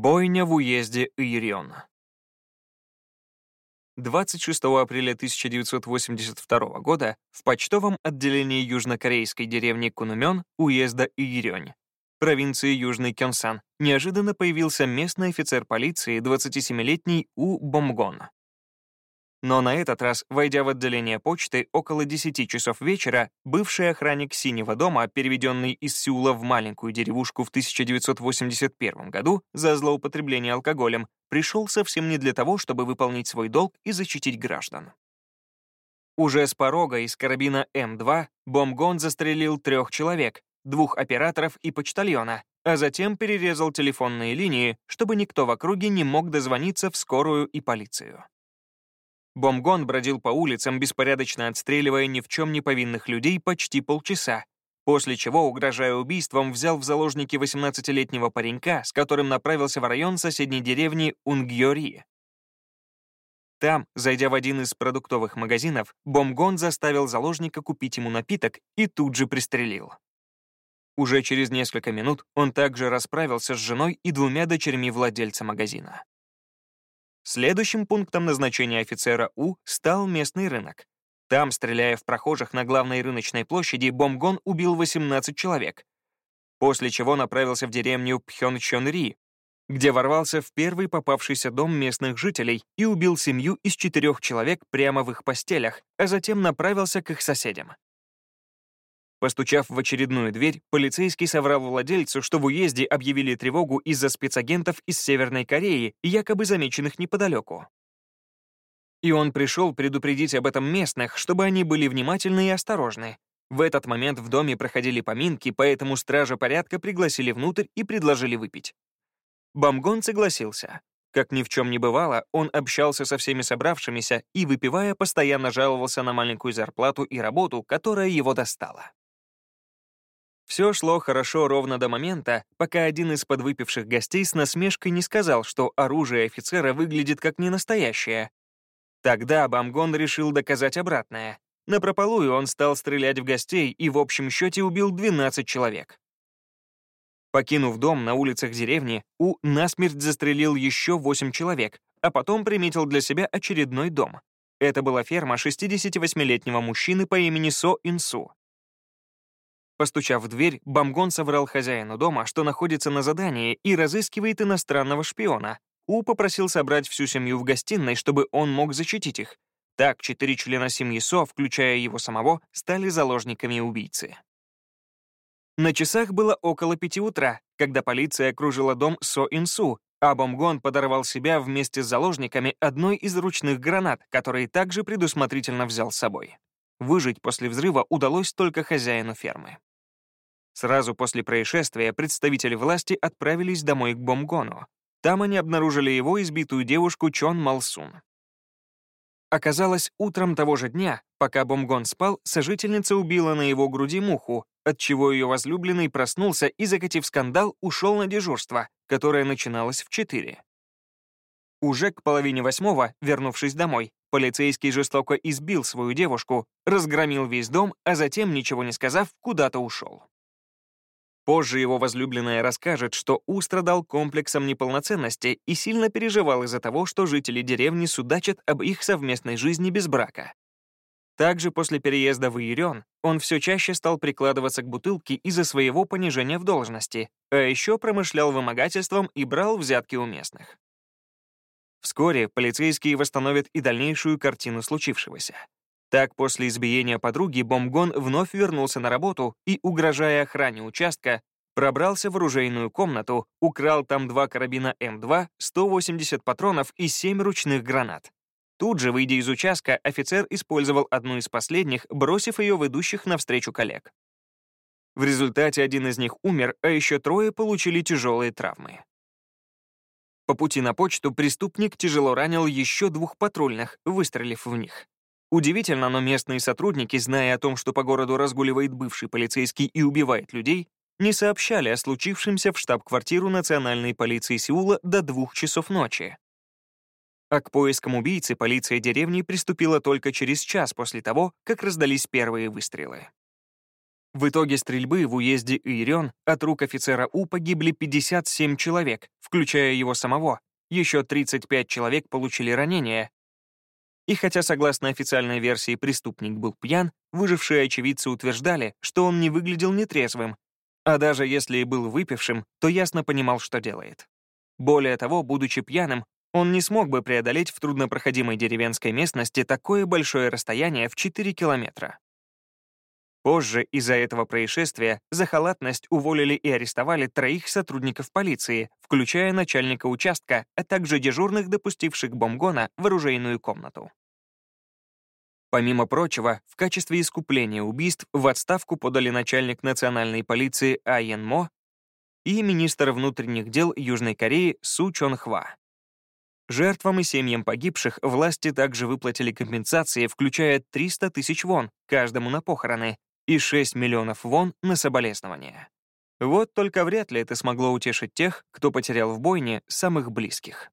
Бойня в уезде Иерион. 26 апреля 1982 года в почтовом отделении южнокорейской деревни Кунумён уезда Иерёнь, провинции Южный Кёнсан, неожиданно появился местный офицер полиции 27-летний У Бомгон. Но на этот раз, войдя в отделение почты около 10 часов вечера, бывший охранник Синего дома, переведенный из Сеула в маленькую деревушку в 1981 году за злоупотребление алкоголем, пришел совсем не для того, чтобы выполнить свой долг и защитить граждан. Уже с порога из карабина М2 Бомгон застрелил трех человек, двух операторов и почтальона, а затем перерезал телефонные линии, чтобы никто в округе не мог дозвониться в скорую и полицию. Бомгон бродил по улицам, беспорядочно отстреливая ни в чем не повинных людей почти полчаса, после чего, угрожая убийством, взял в заложники 18-летнего паренька, с которым направился в район соседней деревни Унгьори. Там, зайдя в один из продуктовых магазинов, Бомгон заставил заложника купить ему напиток и тут же пристрелил. Уже через несколько минут он также расправился с женой и двумя дочерьми владельца магазина. Следующим пунктом назначения офицера У стал местный рынок. Там, стреляя в прохожих на главной рыночной площади, Бомгон убил 18 человек, после чего направился в деревню Пхёнчонри, где ворвался в первый попавшийся дом местных жителей и убил семью из четырех человек прямо в их постелях, а затем направился к их соседям. Постучав в очередную дверь, полицейский соврал владельцу, что в уезде объявили тревогу из-за спецагентов из Северной Кореи, якобы замеченных неподалеку. И он пришел предупредить об этом местных, чтобы они были внимательны и осторожны. В этот момент в доме проходили поминки, поэтому стража порядка пригласили внутрь и предложили выпить. Бамгон согласился. Как ни в чем не бывало, он общался со всеми собравшимися и, выпивая, постоянно жаловался на маленькую зарплату и работу, которая его достала. Все шло хорошо ровно до момента, пока один из подвыпивших гостей с насмешкой не сказал, что оружие офицера выглядит как ненастоящее. Тогда Бамгон решил доказать обратное. Напропалую он стал стрелять в гостей и в общем счете убил 12 человек. Покинув дом на улицах деревни, У насмерть застрелил еще 8 человек, а потом приметил для себя очередной дом. Это была ферма 68-летнего мужчины по имени Со Инсу. Постучав в дверь, Бамгон соврал хозяину дома, что находится на задании и разыскивает иностранного шпиона. У попросил собрать всю семью в гостиной, чтобы он мог защитить их. Так четыре члена семьи Со, включая его самого, стали заложниками убийцы. На часах было около пяти утра, когда полиция окружила дом Со Инсу, а Бомгон подорвал себя вместе с заложниками одной из ручных гранат, которые также предусмотрительно взял с собой. Выжить после взрыва удалось только хозяину фермы. Сразу после происшествия представители власти отправились домой к Бомгону. Там они обнаружили его избитую девушку Чон Малсун. Оказалось, утром того же дня, пока Бомгон спал, сожительница убила на его груди муху, отчего ее возлюбленный проснулся и, закатив скандал, ушел на дежурство, которое начиналось в 4. Уже к половине восьмого, вернувшись домой, полицейский жестоко избил свою девушку, разгромил весь дом, а затем, ничего не сказав, куда-то ушел. Позже его возлюбленная расскажет, что У страдал комплексом неполноценности и сильно переживал из-за того, что жители деревни судачат об их совместной жизни без брака. Также после переезда в Иерен он все чаще стал прикладываться к бутылке из-за своего понижения в должности, а еще промышлял вымогательством и брал взятки у местных. Вскоре полицейские восстановят и дальнейшую картину случившегося. Так, после избиения подруги, Бомгон вновь вернулся на работу и, угрожая охране участка, пробрался в оружейную комнату, украл там два карабина М2, 180 патронов и 7 ручных гранат. Тут же, выйдя из участка, офицер использовал одну из последних, бросив ее в идущих навстречу коллег. В результате один из них умер, а еще трое получили тяжелые травмы. По пути на почту преступник тяжело ранил еще двух патрульных, выстрелив в них. Удивительно, но местные сотрудники, зная о том, что по городу разгуливает бывший полицейский и убивает людей, не сообщали о случившемся в штаб-квартиру национальной полиции Сеула до двух часов ночи. А к поискам убийцы полиция деревни приступила только через час после того, как раздались первые выстрелы. В итоге стрельбы в уезде Ирен от рук офицера У погибли 57 человек, включая его самого. Еще 35 человек получили ранения. И хотя, согласно официальной версии, преступник был пьян, выжившие очевидцы утверждали, что он не выглядел нетрезвым, а даже если и был выпившим, то ясно понимал, что делает. Более того, будучи пьяным, он не смог бы преодолеть в труднопроходимой деревенской местности такое большое расстояние в 4 километра. Позже из-за этого происшествия за халатность уволили и арестовали троих сотрудников полиции, включая начальника участка, а также дежурных, допустивших бомгона в оружейную комнату. Помимо прочего, в качестве искупления убийств в отставку подали начальник национальной полиции Айен Мо и министр внутренних дел Южной Кореи Су Чон Хва. Жертвам и семьям погибших власти также выплатили компенсации, включая 300 тысяч вон каждому на похороны и 6 миллионов вон на соболезнования. Вот только вряд ли это смогло утешить тех, кто потерял в бойне самых близких.